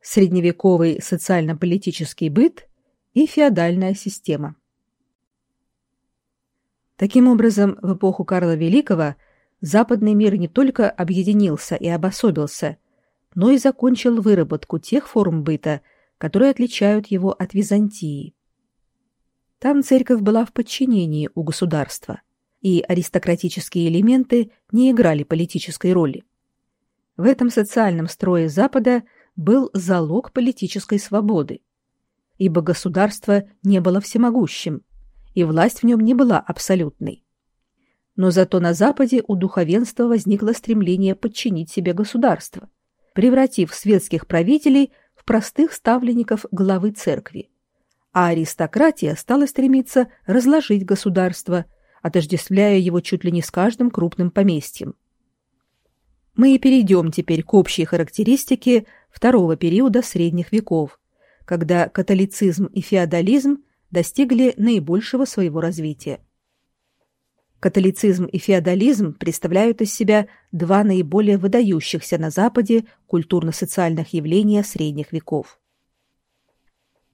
средневековый социально-политический быт и феодальная система. Таким образом, в эпоху Карла Великого западный мир не только объединился и обособился, но и закончил выработку тех форм быта, которые отличают его от Византии. Там церковь была в подчинении у государства, и аристократические элементы не играли политической роли. В этом социальном строе Запада был залог политической свободы, ибо государство не было всемогущим, и власть в нем не была абсолютной. Но зато на Западе у духовенства возникло стремление подчинить себе государство, превратив светских правителей в простых ставленников главы церкви. А аристократия стала стремиться разложить государство, отождествляя его чуть ли не с каждым крупным поместьем. Мы и перейдем теперь к общей характеристике второго периода средних веков, когда католицизм и феодализм достигли наибольшего своего развития. Католицизм и феодализм представляют из себя два наиболее выдающихся на Западе культурно-социальных явления средних веков.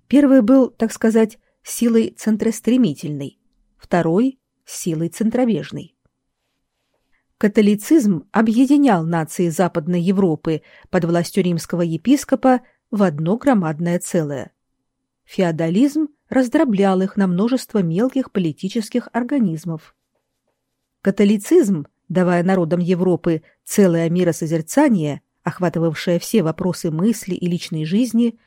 Первый был, так сказать, силой центростремительной, второй – силой центробежной. Католицизм объединял нации Западной Европы под властью римского епископа в одно громадное целое. Феодализм раздроблял их на множество мелких политических организмов. Католицизм, давая народам Европы целое миросозерцание, охватывавшее все вопросы мысли и личной жизни,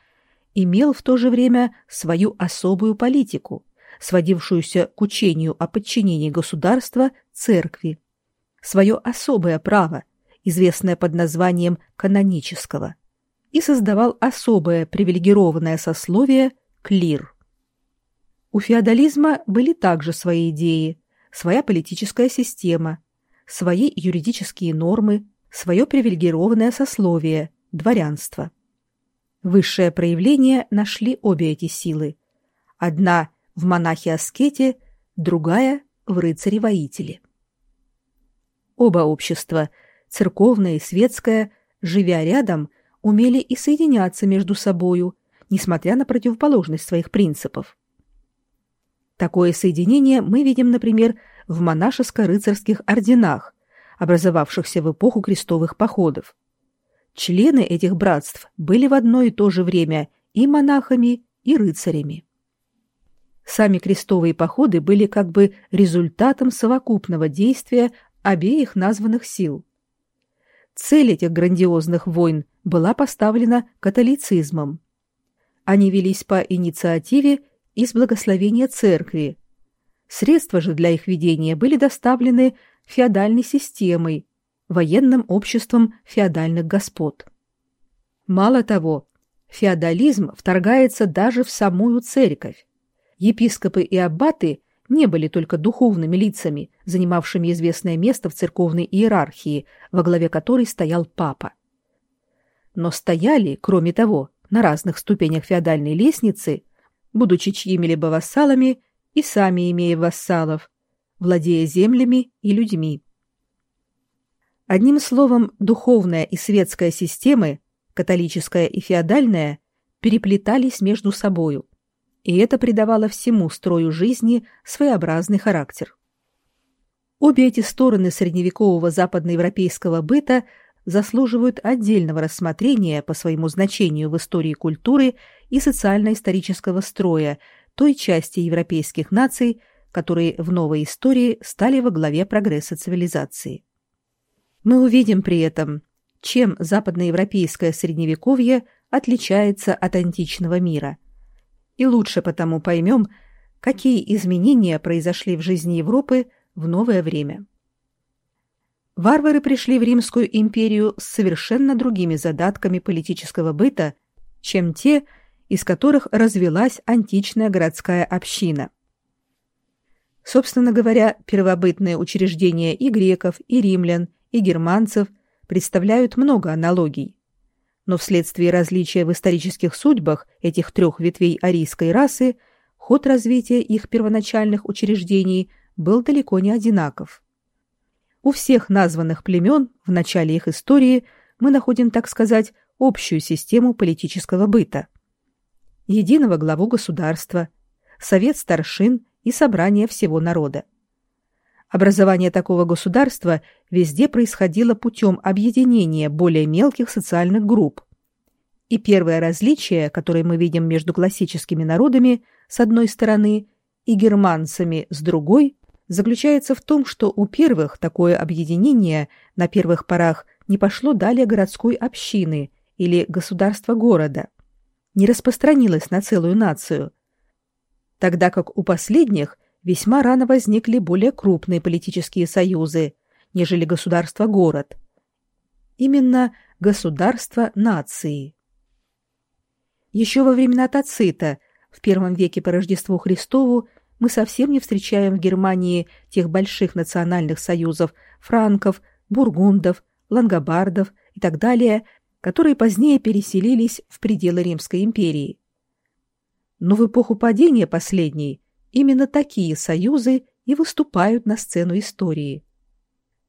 имел в то же время свою особую политику, сводившуюся к учению о подчинении государства церкви, свое особое право, известное под названием канонического, и создавал особое привилегированное сословие клир. У феодализма были также свои идеи, своя политическая система, свои юридические нормы, свое привилегированное сословие – дворянство. Высшее проявление нашли обе эти силы. Одна в монахе-аскете, другая в рыцаре-воителе. Оба общества, церковное и светское, живя рядом, умели и соединяться между собою, несмотря на противоположность своих принципов. Такое соединение мы видим, например, в монашеско-рыцарских орденах, образовавшихся в эпоху крестовых походов. Члены этих братств были в одно и то же время и монахами, и рыцарями. Сами крестовые походы были как бы результатом совокупного действия обеих названных сил. Цель этих грандиозных войн была поставлена католицизмом. Они велись по инициативе из благословения церкви. Средства же для их ведения были доставлены феодальной системой, военным обществом феодальных господ. Мало того, феодализм вторгается даже в самую церковь. Епископы и аббаты не были только духовными лицами, занимавшими известное место в церковной иерархии, во главе которой стоял папа. Но стояли, кроме того, на разных ступенях феодальной лестницы будучи чьими-либо вассалами и сами имея вассалов, владея землями и людьми. Одним словом, духовная и светская системы, католическая и феодальная, переплетались между собою, и это придавало всему строю жизни своеобразный характер. Обе эти стороны средневекового западноевропейского быта заслуживают отдельного рассмотрения по своему значению в истории культуры и социально-исторического строя той части европейских наций, которые в новой истории стали во главе прогресса цивилизации. Мы увидим при этом, чем западноевропейское средневековье отличается от античного мира. И лучше потому поймем, какие изменения произошли в жизни Европы в новое время. Варвары пришли в Римскую империю с совершенно другими задатками политического быта, чем те, из которых развелась античная городская община. Собственно говоря, первобытные учреждения и греков, и римлян, и германцев представляют много аналогий. Но вследствие различия в исторических судьбах этих трех ветвей арийской расы ход развития их первоначальных учреждений был далеко не одинаков. У всех названных племен в начале их истории мы находим, так сказать, общую систему политического быта. Единого главу государства, совет старшин и собрание всего народа. Образование такого государства везде происходило путем объединения более мелких социальных групп. И первое различие, которое мы видим между классическими народами с одной стороны и германцами с другой, заключается в том, что у первых такое объединение на первых порах не пошло далее городской общины или государства города, не распространилось на целую нацию, тогда как у последних весьма рано возникли более крупные политические союзы, нежели государство-город. Именно государство нации. Еще во времена Тацита, в первом веке по Рождеству Христову, мы совсем не встречаем в Германии тех больших национальных союзов франков, бургундов, лангобардов и так далее, которые позднее переселились в пределы Римской империи. Но в эпоху падения последней Именно такие союзы и выступают на сцену истории.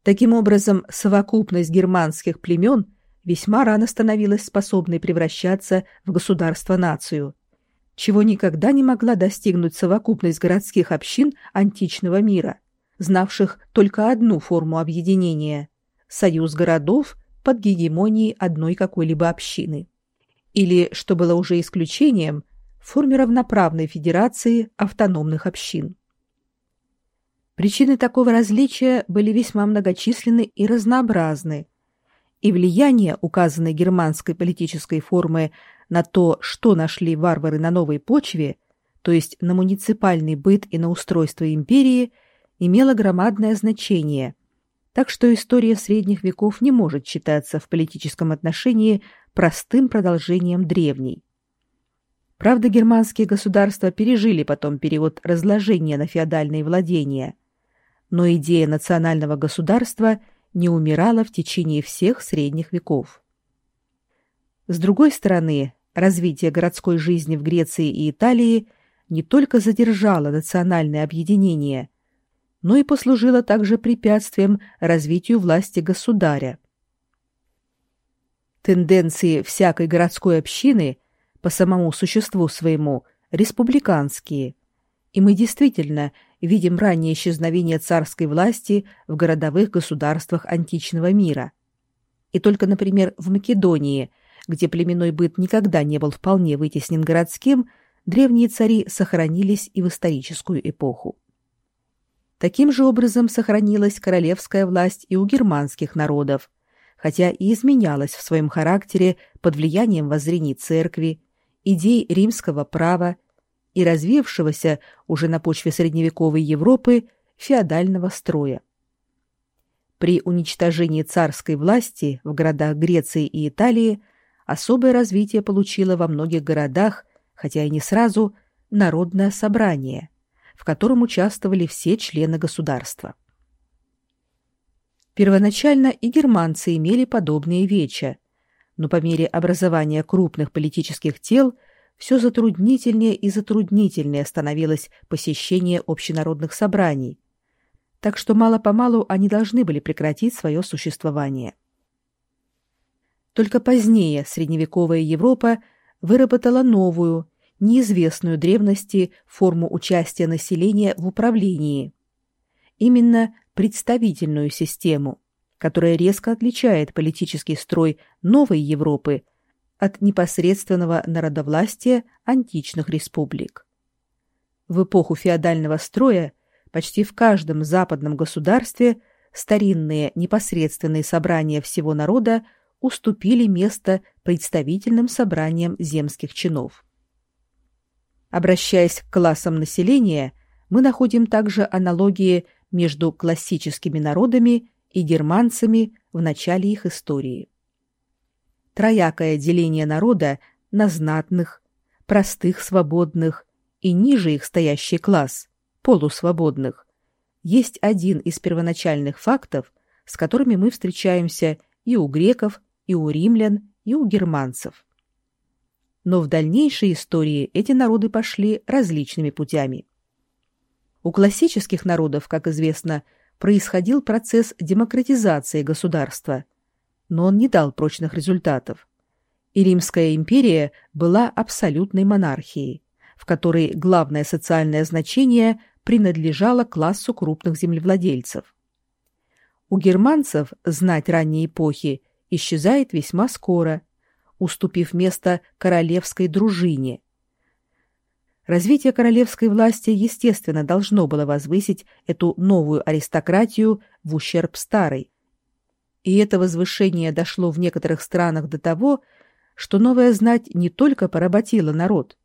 Таким образом, совокупность германских племен весьма рано становилась способной превращаться в государство-нацию, чего никогда не могла достигнуть совокупность городских общин античного мира, знавших только одну форму объединения – союз городов под гегемонией одной какой-либо общины. Или, что было уже исключением, в форме равноправной федерации автономных общин. Причины такого различия были весьма многочисленны и разнообразны, и влияние указанной германской политической формы на то, что нашли варвары на новой почве, то есть на муниципальный быт и на устройство империи, имело громадное значение, так что история средних веков не может считаться в политическом отношении простым продолжением древней. Правда, германские государства пережили потом период разложения на феодальные владения, но идея национального государства не умирала в течение всех средних веков. С другой стороны, развитие городской жизни в Греции и Италии не только задержало национальное объединение, но и послужило также препятствием развитию власти государя. Тенденции всякой городской общины по самому существу своему республиканские, и мы действительно видим раннее исчезновение царской власти в городовых государствах античного мира. И только, например, в Македонии, где племенной быт никогда не был вполне вытеснен городским, древние цари сохранились и в историческую эпоху. Таким же образом сохранилась королевская власть и у германских народов, хотя и изменялась в своем характере под влиянием воззрений церкви, идей римского права и развившегося уже на почве средневековой Европы феодального строя. При уничтожении царской власти в городах Греции и Италии особое развитие получило во многих городах, хотя и не сразу, народное собрание, в котором участвовали все члены государства. Первоначально и германцы имели подобные веча, но по мере образования крупных политических тел все затруднительнее и затруднительнее становилось посещение общенародных собраний, так что мало-помалу они должны были прекратить свое существование. Только позднее средневековая Европа выработала новую, неизвестную древности форму участия населения в управлении. Именно представительную систему, которая резко отличает политический строй новой Европы от непосредственного народовластия античных республик. В эпоху феодального строя почти в каждом западном государстве старинные непосредственные собрания всего народа уступили место представительным собраниям земских чинов. Обращаясь к классам населения, мы находим также аналогии между классическими народами и германцами в начале их истории. Троякое деление народа на знатных, простых свободных и ниже их стоящий класс, полусвободных, есть один из первоначальных фактов, с которыми мы встречаемся и у греков, и у римлян, и у германцев. Но в дальнейшей истории эти народы пошли различными путями. У классических народов, как известно, происходил процесс демократизации государства, но он не дал прочных результатов. и Римская империя была абсолютной монархией, в которой главное социальное значение принадлежало классу крупных землевладельцев. У германцев знать ранней эпохи исчезает весьма скоро, уступив место королевской дружине. Развитие королевской власти, естественно, должно было возвысить эту новую аристократию в ущерб старой. И это возвышение дошло в некоторых странах до того, что новая знать не только поработила народ,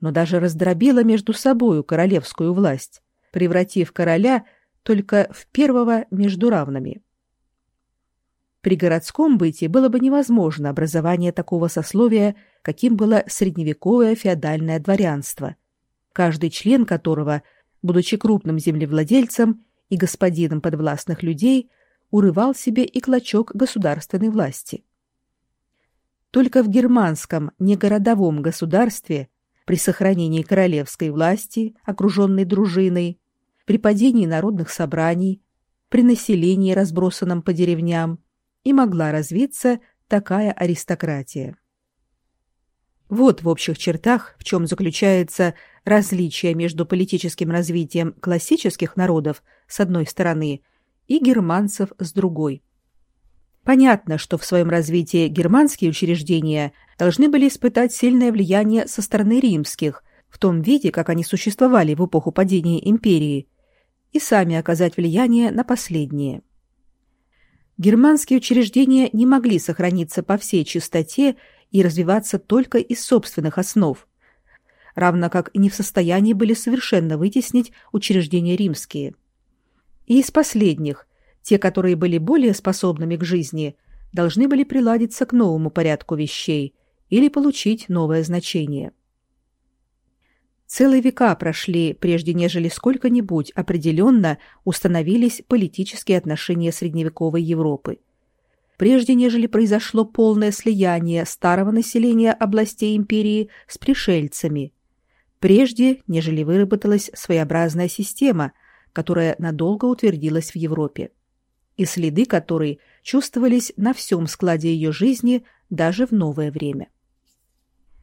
но даже раздробила между собою королевскую власть, превратив короля только в первого между равными. При городском быте было бы невозможно образование такого сословия, каким было средневековое феодальное дворянство, каждый член которого, будучи крупным землевладельцем и господином подвластных людей, урывал себе и клочок государственной власти. Только в германском негородовом государстве при сохранении королевской власти, окруженной дружиной, при падении народных собраний, при населении, разбросанном по деревням, и могла развиться такая аристократия. Вот в общих чертах, в чем заключается различие между политическим развитием классических народов с одной стороны и германцев с другой. Понятно, что в своем развитии германские учреждения должны были испытать сильное влияние со стороны римских, в том виде, как они существовали в эпоху падения империи, и сами оказать влияние на последние. Германские учреждения не могли сохраниться по всей чистоте и развиваться только из собственных основ, равно как не в состоянии были совершенно вытеснить учреждения римские. И из последних, те, которые были более способными к жизни, должны были приладиться к новому порядку вещей или получить новое значение. Целые века прошли, прежде нежели сколько-нибудь определенно установились политические отношения средневековой Европы. Прежде нежели произошло полное слияние старого населения областей империи с пришельцами. Прежде нежели выработалась своеобразная система, которая надолго утвердилась в Европе. И следы которой чувствовались на всем складе ее жизни даже в новое время.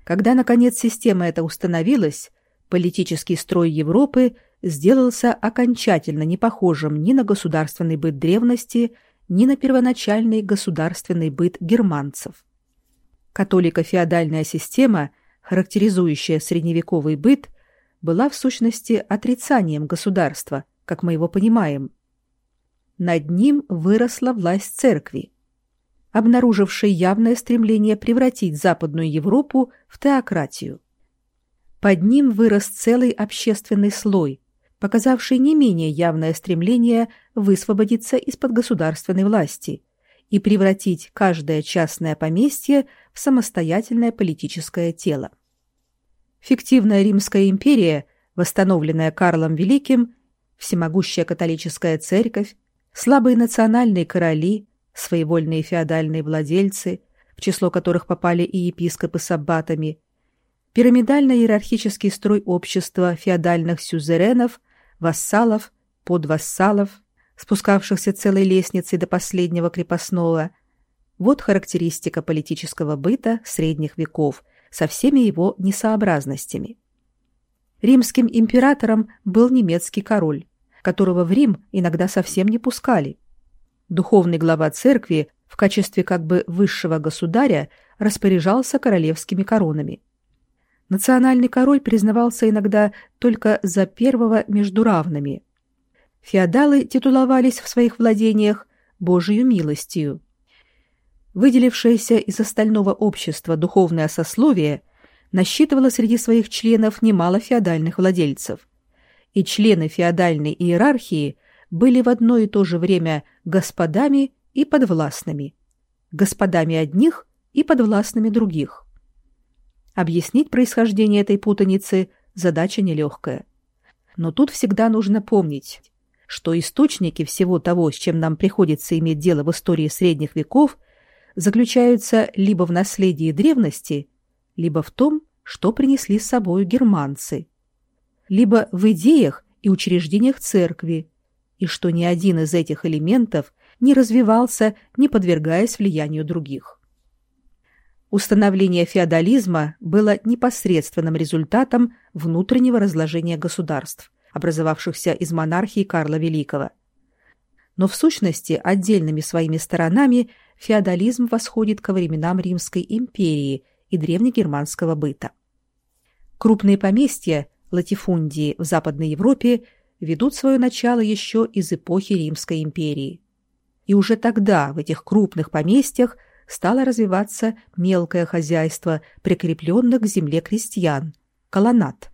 Когда, наконец, система эта установилась, политический строй Европы сделался окончательно не похожим ни на государственный быт древности, ни на первоначальный государственный быт германцев. Католико-феодальная система, характеризующая средневековый быт, была в сущности отрицанием государства, как мы его понимаем. Над ним выросла власть церкви, обнаружившей явное стремление превратить Западную Европу в теократию. Под ним вырос целый общественный слой, показавший не менее явное стремление высвободиться из-под государственной власти и превратить каждое частное поместье в самостоятельное политическое тело. Фиктивная Римская империя, восстановленная Карлом Великим, всемогущая католическая церковь, слабые национальные короли, своевольные феодальные владельцы, в число которых попали и епископы с аббатами – пирамидально-иерархический строй общества феодальных сюзеренов, вассалов, подвассалов, спускавшихся целой лестницей до последнего крепостного. Вот характеристика политического быта средних веков со всеми его несообразностями. Римским императором был немецкий король, которого в Рим иногда совсем не пускали. Духовный глава церкви в качестве как бы высшего государя распоряжался королевскими коронами. Национальный король признавался иногда только за первого между равными. Феодалы титуловались в своих владениях Божию милостью. Выделившееся из остального общества духовное сословие насчитывало среди своих членов немало феодальных владельцев. И члены феодальной иерархии были в одно и то же время господами и подвластными. Господами одних и подвластными других. Объяснить происхождение этой путаницы – задача нелегкая. Но тут всегда нужно помнить, что источники всего того, с чем нам приходится иметь дело в истории средних веков, заключаются либо в наследии древности, либо в том, что принесли с собой германцы, либо в идеях и учреждениях церкви, и что ни один из этих элементов не развивался, не подвергаясь влиянию других. Установление феодализма было непосредственным результатом внутреннего разложения государств, образовавшихся из монархии Карла Великого. Но в сущности отдельными своими сторонами феодализм восходит ко временам Римской империи и древнегерманского быта. Крупные поместья, латифундии в Западной Европе ведут свое начало еще из эпохи Римской империи. И уже тогда в этих крупных поместьях – стало развиваться мелкое хозяйство прикрепленных к земле крестьян – колоннад.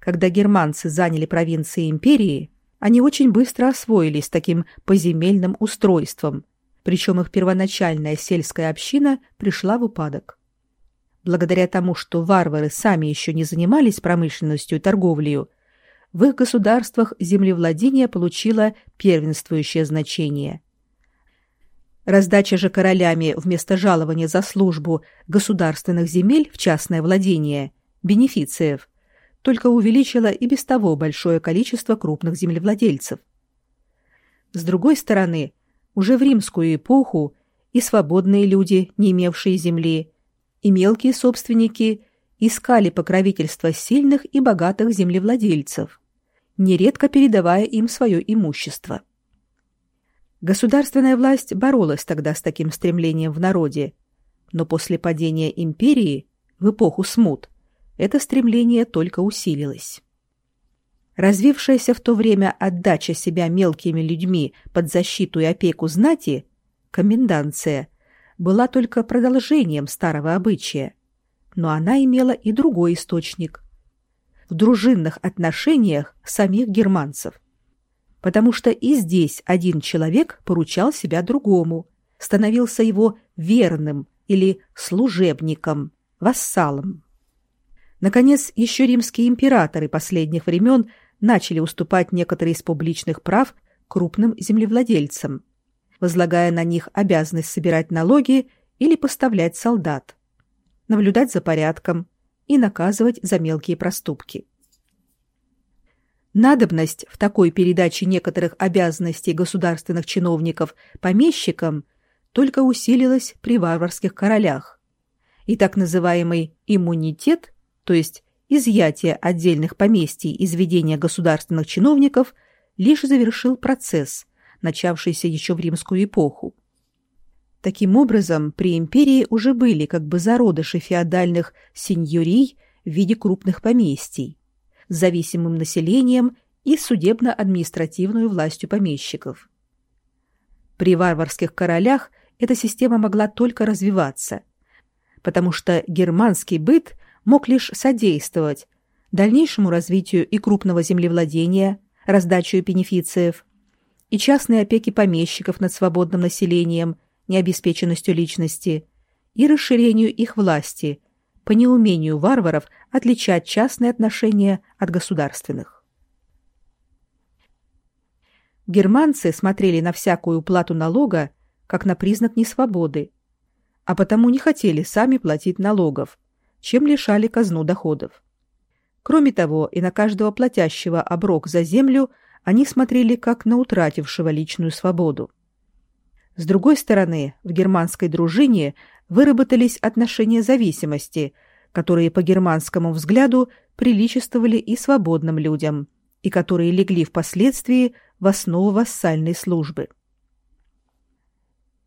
Когда германцы заняли провинции империи, они очень быстро освоились таким поземельным устройством, причем их первоначальная сельская община пришла в упадок. Благодаря тому, что варвары сами еще не занимались промышленностью и торговлей, в их государствах землевладение получило первенствующее значение – Раздача же королями вместо жалования за службу государственных земель в частное владение, бенефициев, только увеличила и без того большое количество крупных землевладельцев. С другой стороны, уже в римскую эпоху и свободные люди, не имевшие земли, и мелкие собственники искали покровительства сильных и богатых землевладельцев, нередко передавая им свое имущество. Государственная власть боролась тогда с таким стремлением в народе, но после падения империи, в эпоху смут, это стремление только усилилось. Развившаяся в то время отдача себя мелкими людьми под защиту и опеку знати, коменданция, была только продолжением старого обычая, но она имела и другой источник – в дружинных отношениях самих германцев – потому что и здесь один человек поручал себя другому, становился его верным или служебником, вассалом. Наконец, еще римские императоры последних времен начали уступать некоторые из публичных прав крупным землевладельцам, возлагая на них обязанность собирать налоги или поставлять солдат, наблюдать за порядком и наказывать за мелкие проступки. Надобность в такой передаче некоторых обязанностей государственных чиновников помещикам только усилилась при варварских королях. И так называемый иммунитет, то есть изъятие отдельных поместий из ведения государственных чиновников, лишь завершил процесс, начавшийся еще в римскую эпоху. Таким образом, при империи уже были как бы зародыши феодальных сеньорий в виде крупных поместий зависимым населением и судебно-административную властью помещиков. При варварских королях эта система могла только развиваться, потому что германский быт мог лишь содействовать дальнейшему развитию и крупного землевладения, раздачу бенефициев, и частной опеки помещиков над свободным населением, необеспеченностью личности, и расширению их власти, по неумению варваров отличать частные отношения от государственных. Германцы смотрели на всякую плату налога как на признак несвободы, а потому не хотели сами платить налогов, чем лишали казну доходов. Кроме того, и на каждого платящего оброк за землю они смотрели как на утратившего личную свободу. С другой стороны, в германской дружине выработались отношения зависимости, которые по германскому взгляду приличествовали и свободным людям, и которые легли впоследствии в основу вассальной службы.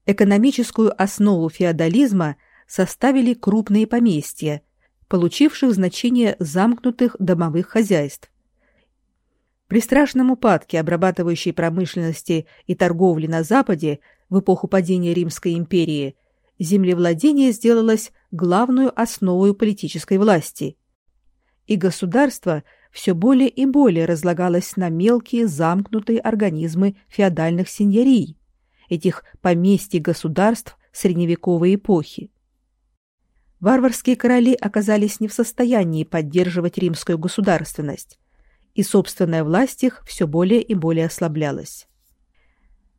Экономическую основу феодализма составили крупные поместья, получивших значение замкнутых домовых хозяйств. При страшном упадке обрабатывающей промышленности и торговли на Западе в эпоху падения Римской империи землевладение сделалось главную основой политической власти, и государство все более и более разлагалось на мелкие замкнутые организмы феодальных сеньорий, этих поместий государств средневековой эпохи. Варварские короли оказались не в состоянии поддерживать римскую государственность, и собственная власть их все более и более ослаблялась.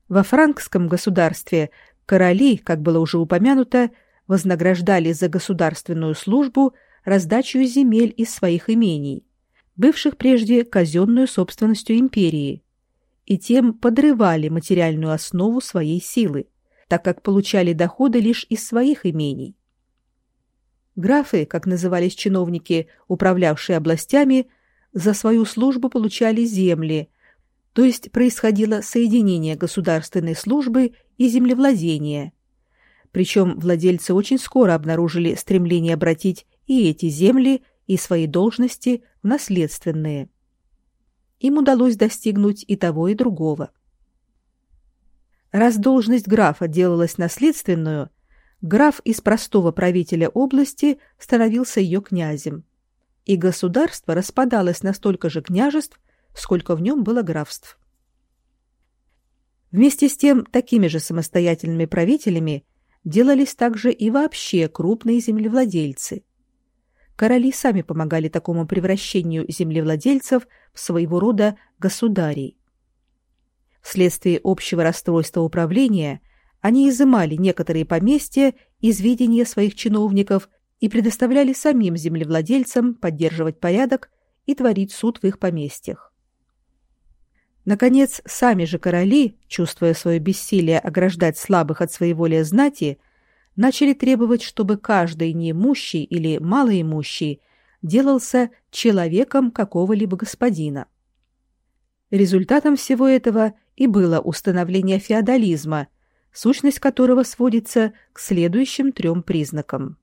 Во франкском государстве короли, как было уже упомянуто, вознаграждали за государственную службу раздачу земель из своих имений, бывших прежде казенную собственностью империи, и тем подрывали материальную основу своей силы, так как получали доходы лишь из своих имений. Графы, как назывались чиновники, управлявшие областями, за свою службу получали земли, то есть происходило соединение государственной службы и землевладения. Причем владельцы очень скоро обнаружили стремление обратить и эти земли, и свои должности в наследственные. Им удалось достигнуть и того, и другого. Раз должность графа делалась наследственную, граф из простого правителя области становился ее князем, и государство распадалось на столько же княжеств, сколько в нем было графств. Вместе с тем, такими же самостоятельными правителями делались также и вообще крупные землевладельцы. Короли сами помогали такому превращению землевладельцев в своего рода государей. Вследствие общего расстройства управления они изымали некоторые поместья из видения своих чиновников и предоставляли самим землевладельцам поддерживать порядок и творить суд в их поместьях. Наконец, сами же короли, чувствуя свое бессилие ограждать слабых от своей воли знати, начали требовать, чтобы каждый неимущий или малоимущий делался человеком какого-либо господина. Результатом всего этого и было установление феодализма, сущность которого сводится к следующим трем признакам.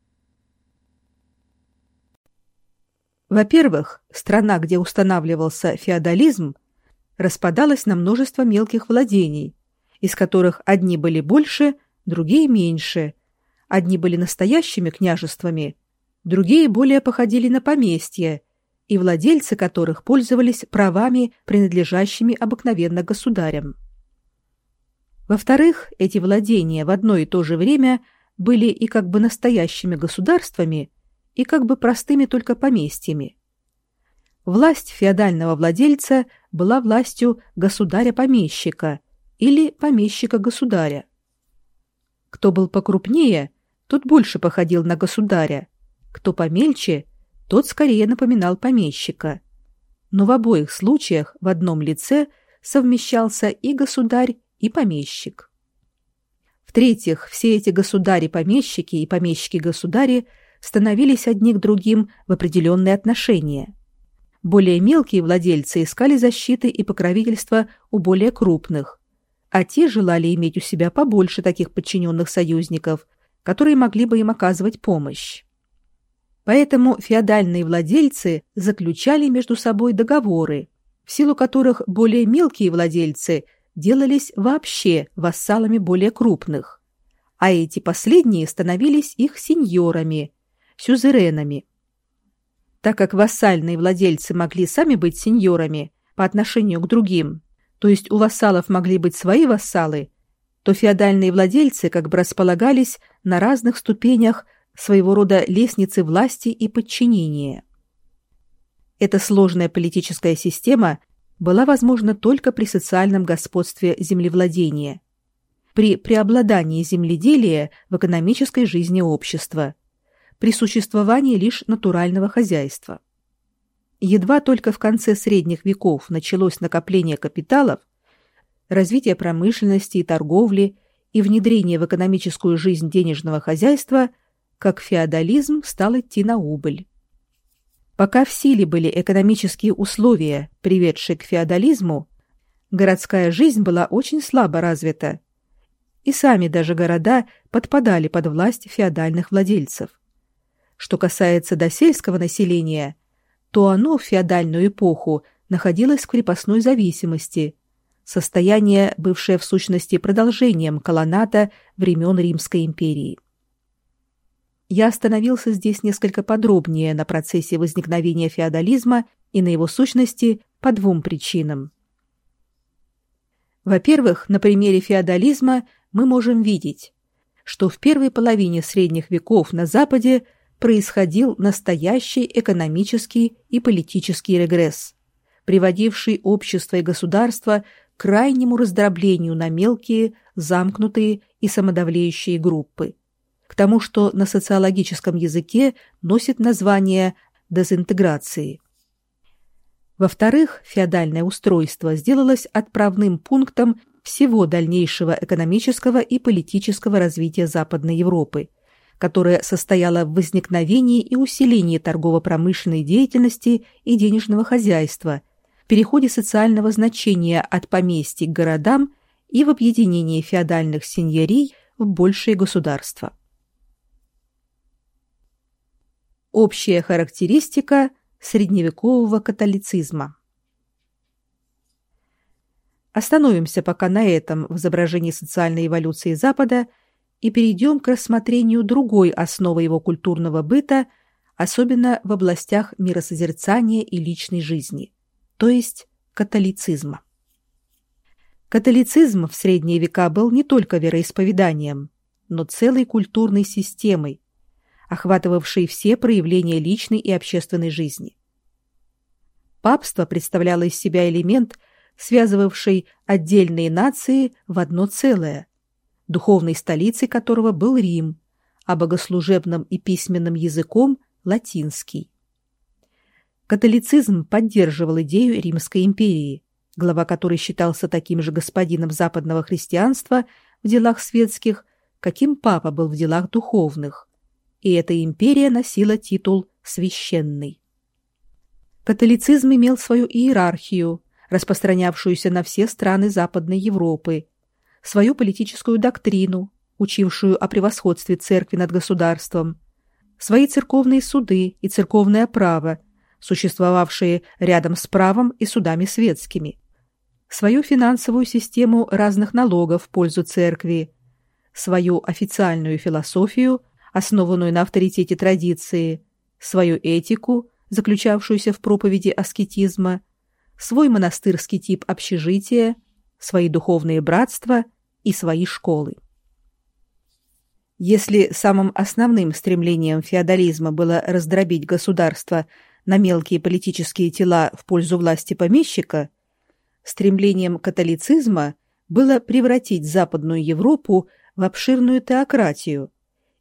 Во-первых, страна, где устанавливался феодализм, распадалась на множество мелких владений, из которых одни были больше, другие меньше. Одни были настоящими княжествами, другие более походили на поместья, и владельцы которых пользовались правами, принадлежащими обыкновенно государям. Во-вторых, эти владения в одно и то же время были и как бы настоящими государствами, и как бы простыми только поместьями. Власть феодального владельца была властью государя-помещика или помещика-государя. Кто был покрупнее, тот больше походил на государя, кто помельче, тот скорее напоминал помещика. Но в обоих случаях в одном лице совмещался и государь, и помещик. В-третьих, все эти государи-помещики и помещики-государи становились одни к другим в определенные отношения. Более мелкие владельцы искали защиты и покровительства у более крупных, а те желали иметь у себя побольше таких подчиненных союзников, которые могли бы им оказывать помощь. Поэтому феодальные владельцы заключали между собой договоры, в силу которых более мелкие владельцы делались вообще вассалами более крупных, а эти последние становились их сеньорами, сюзеренами. Так как вассальные владельцы могли сами быть сеньорами по отношению к другим, то есть у вассалов могли быть свои вассалы, то феодальные владельцы как бы располагались на разных ступенях своего рода лестницы власти и подчинения. Эта сложная политическая система была возможна только при социальном господстве землевладения, при преобладании земледелия в экономической жизни общества – при существовании лишь натурального хозяйства. Едва только в конце средних веков началось накопление капиталов, развитие промышленности и торговли и внедрение в экономическую жизнь денежного хозяйства, как феодализм стал идти на убыль. Пока в силе были экономические условия, приведшие к феодализму, городская жизнь была очень слабо развита, и сами даже города подпадали под власть феодальных владельцев. Что касается досельского населения, то оно в феодальную эпоху находилось в крепостной зависимости, состояние, бывшее в сущности продолжением колоната времен Римской империи. Я остановился здесь несколько подробнее на процессе возникновения феодализма и на его сущности по двум причинам. Во-первых, на примере феодализма мы можем видеть, что в первой половине средних веков на Западе происходил настоящий экономический и политический регресс, приводивший общество и государство к крайнему раздроблению на мелкие, замкнутые и самодавлеющие группы, к тому, что на социологическом языке носит название дезинтеграции. Во-вторых, феодальное устройство сделалось отправным пунктом всего дальнейшего экономического и политического развития Западной Европы – которое состояло в возникновении и усилении торгово-промышленной деятельности и денежного хозяйства, переходе социального значения от поместий к городам и в объединении феодальных сеньорий в большие государства. Общая характеристика средневекового католицизма Остановимся пока на этом в изображении социальной эволюции Запада и перейдем к рассмотрению другой основы его культурного быта, особенно в областях миросозерцания и личной жизни, то есть католицизма. Католицизм в средние века был не только вероисповеданием, но целой культурной системой, охватывавшей все проявления личной и общественной жизни. Папство представляло из себя элемент – связывавший отдельные нации в одно целое, духовной столицей которого был Рим, а богослужебным и письменным языком – латинский. Католицизм поддерживал идею Римской империи, глава которой считался таким же господином западного христианства в делах светских, каким папа был в делах духовных, и эта империя носила титул «священный». Католицизм имел свою иерархию, распространявшуюся на все страны Западной Европы, свою политическую доктрину, учившую о превосходстве церкви над государством, свои церковные суды и церковное право, существовавшие рядом с правом и судами светскими, свою финансовую систему разных налогов в пользу церкви, свою официальную философию, основанную на авторитете традиции, свою этику, заключавшуюся в проповеди аскетизма, свой монастырский тип общежития, свои духовные братства и свои школы. Если самым основным стремлением феодализма было раздробить государство на мелкие политические тела в пользу власти помещика, стремлением католицизма было превратить Западную Европу в обширную теократию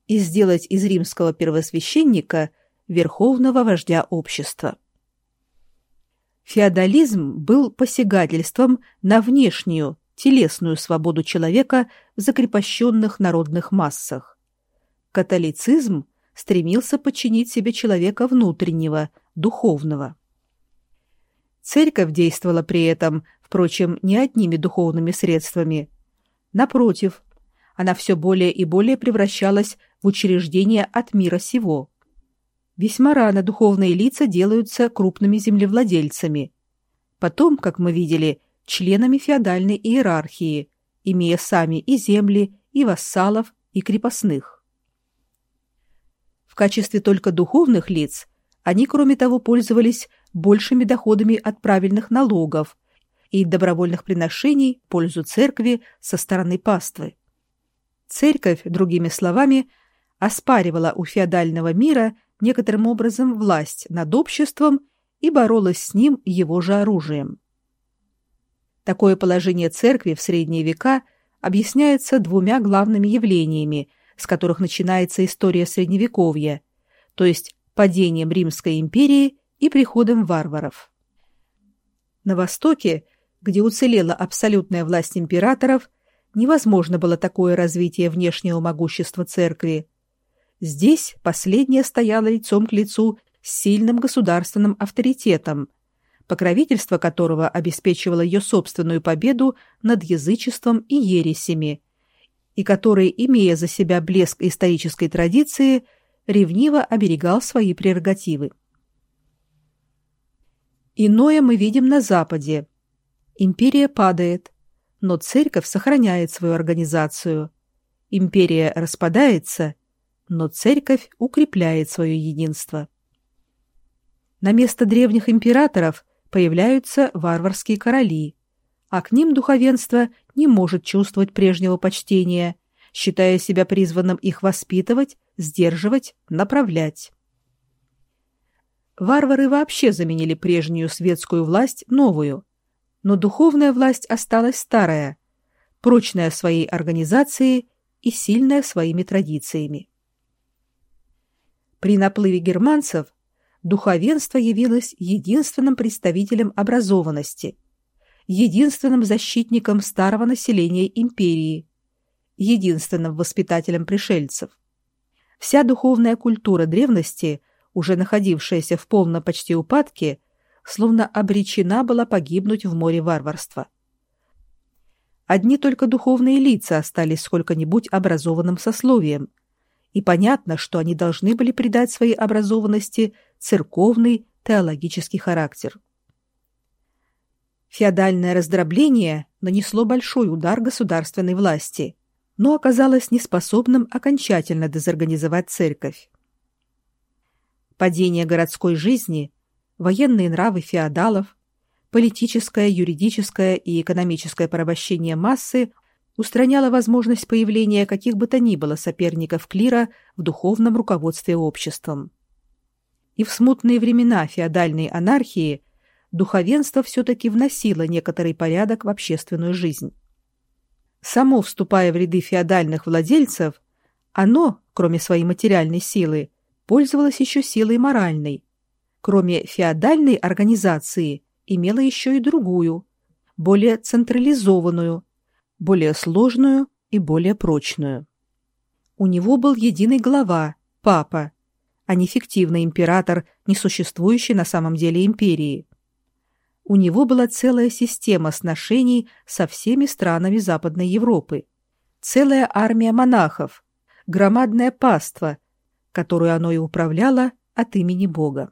и сделать из римского первосвященника верховного вождя общества. Феодализм был посягательством на внешнюю, телесную свободу человека в закрепощенных народных массах. Католицизм стремился подчинить себе человека внутреннего, духовного. Церковь действовала при этом, впрочем, не одними духовными средствами. Напротив, она все более и более превращалась в учреждение от мира сего. Весьма рано духовные лица делаются крупными землевладельцами. Потом, как мы видели, членами феодальной иерархии, имея сами и земли, и вассалов, и крепостных. В качестве только духовных лиц они, кроме того, пользовались большими доходами от правильных налогов и добровольных приношений в пользу церкви со стороны паствы. Церковь, другими словами, оспаривала у феодального мира некоторым образом власть над обществом и боролась с ним его же оружием. Такое положение церкви в средние века объясняется двумя главными явлениями, с которых начинается история средневековья, то есть падением Римской империи и приходом варваров. На Востоке, где уцелела абсолютная власть императоров, невозможно было такое развитие внешнего могущества церкви, Здесь последняя стояла лицом к лицу с сильным государственным авторитетом, покровительство которого обеспечивало ее собственную победу над язычеством и ересями, и который, имея за себя блеск исторической традиции, ревниво оберегал свои прерогативы. Иное мы видим на Западе. Империя падает, но церковь сохраняет свою организацию. Империя распадается – но церковь укрепляет свое единство. На место древних императоров появляются варварские короли, а к ним духовенство не может чувствовать прежнего почтения, считая себя призванным их воспитывать, сдерживать, направлять. Варвары вообще заменили прежнюю светскую власть новую, но духовная власть осталась старая, прочная своей организации и сильная своими традициями. При наплыве германцев духовенство явилось единственным представителем образованности, единственным защитником старого населения империи, единственным воспитателем пришельцев. Вся духовная культура древности, уже находившаяся в полном почти упадке, словно обречена была погибнуть в море варварства. Одни только духовные лица остались сколько-нибудь образованным сословием, и понятно, что они должны были придать своей образованности церковный теологический характер. Феодальное раздробление нанесло большой удар государственной власти, но оказалось неспособным окончательно дезорганизовать церковь. Падение городской жизни, военные нравы феодалов, политическое, юридическое и экономическое порабощение массы устраняло возможность появления каких бы то ни было соперников клира в духовном руководстве обществом. И в смутные времена феодальной анархии духовенство все-таки вносило некоторый порядок в общественную жизнь. Само вступая в ряды феодальных владельцев, оно, кроме своей материальной силы, пользовалось еще силой моральной. Кроме феодальной организации, имело еще и другую, более централизованную, более сложную и более прочную. У него был единый глава, папа, а не фиктивный император, не существующий на самом деле империи у него была целая система сношений со всеми странами Западной Европы, целая армия монахов, громадное паство, которую оно и управляло от имени Бога.